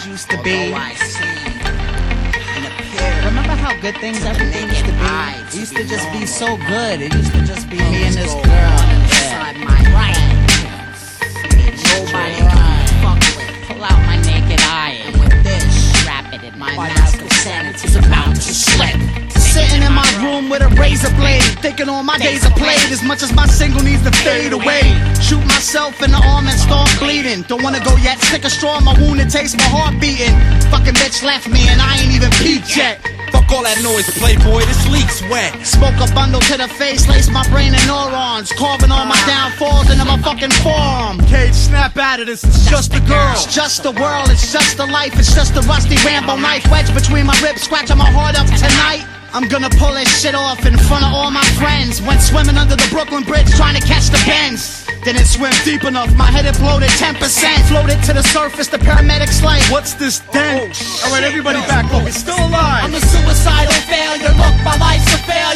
things used to be. Although I seem and appear Remember how good things everything used to be? It used to just be so good. It used to just be me and this girl. Yeah. right. Nobody with a razor blade, thinking all my days are played. As much as my single needs to fade away. Shoot myself in the arm and start bleeding. Don't wanna go yet, stick a straw in my wound and taste my heart beating. Fucking bitch left me and I ain't even peaked yet. Fuck all that noise, Playboy. This leak's wet. Smoke a bundle to the face, lace my brain and neurons, carving all my downfalls into my fucking forearm. Cage, snap out of this. It's just a girl. It's just the world, it's just the life, it's just a rusty Rambo knife wedge between my ribs, scratching my heart up tonight. I'm gonna pull this shit off in front of all my friends. Went swimming under the Brooklyn Bridge trying to catch the bends. Didn't swim deep enough, my head imploded 10%. Floated to the surface, the paramedics like, What's this dent? Oh, all right, everybody back up. He's still alive. I'm a suicidal failure. Look, my life's a failure.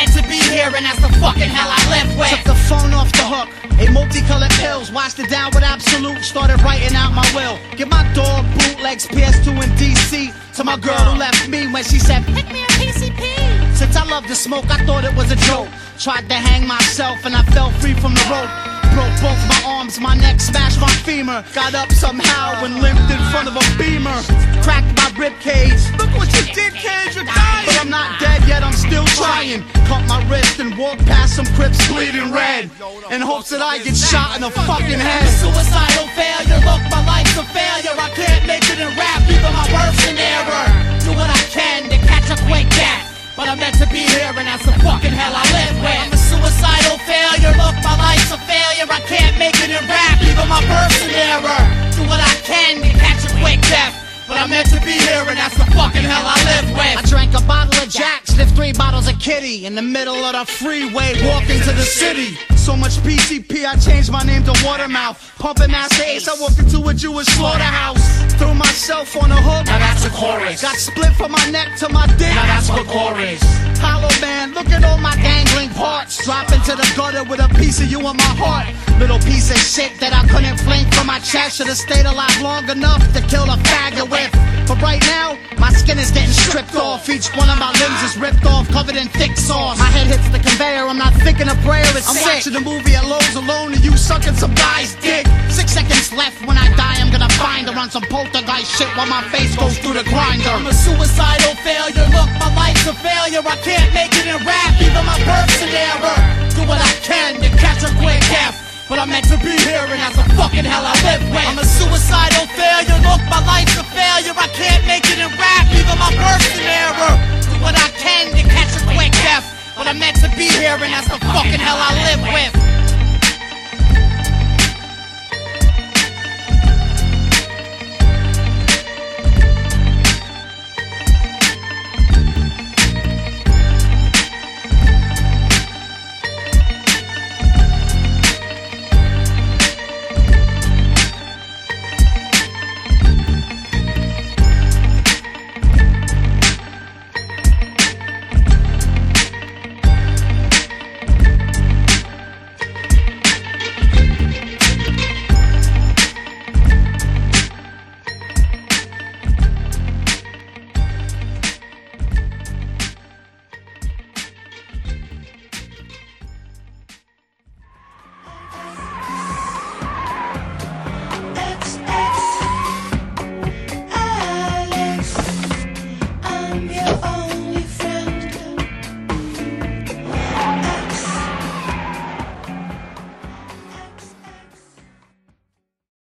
Meant to be here, and that's the fucking hell I live with. Took the phone off the hook. A multicolored pills, washed it down with Absolut, started writing out my will. Give my dog bootlegs, PS2 in DC. To my girl who left me when she said, Pick me a PCP. Since I love to smoke, I thought it was a joke. Tried to hang myself and I fell free from the rope. Broke both my arms, my neck smashed my femur. Got up somehow and limped in front of a beamer. Cracked my rib In hopes that I get shot in the fucking head. Suicidal failure, look, my life's a failure. I can't make it in rap, even my birth's an error. Do what I can to catch a quick death. But I'm meant to be here, and that's the fucking hell I live with. I'm a suicidal failure. Look, my life's a failure. I can't make it in rap, even my birth's an error. Do what I can to catch a quick death. But I'm meant to be here, and that's the fucking hell I live with. I drank a bottle of Jack, sniffed three bottles of Kitty in the middle of the freeway, walking to the city. So much PCP, I changed my name to Watermouth. Pumping Masta Ace, I walked into a Jewish slaughterhouse. Threw myself on a hook. Now that's a chorus. Got split from my neck to my dick. Now that's a chorus. Hollow man, look at all my dangling parts. Drop into the gutter with a piece of you in my heart. Little piece of shit that I couldn't fling from my chest. Should've stayed alive long enough to kill a faggot with. Stripped off. Each one of my limbs is ripped off, covered in thick sauce. My head hits the conveyor, I'm not thinking a prayer. It's I'm sick. watching a movie at Loews alone and you sucking some guy's dick. Six seconds left when I die, I'm gonna find her on some poltergeist shit while my face goes through the grinder. I'm a suicidal failure, look, my life's a failure. I can't make it in rap, even my birth's an error. Do what I can to catch a quick death. But I'm meant to be here, and that's the I'm meant to be here, and that's the fucking hell I live with.